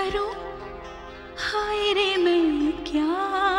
करूँ। हाय रे मैं क्या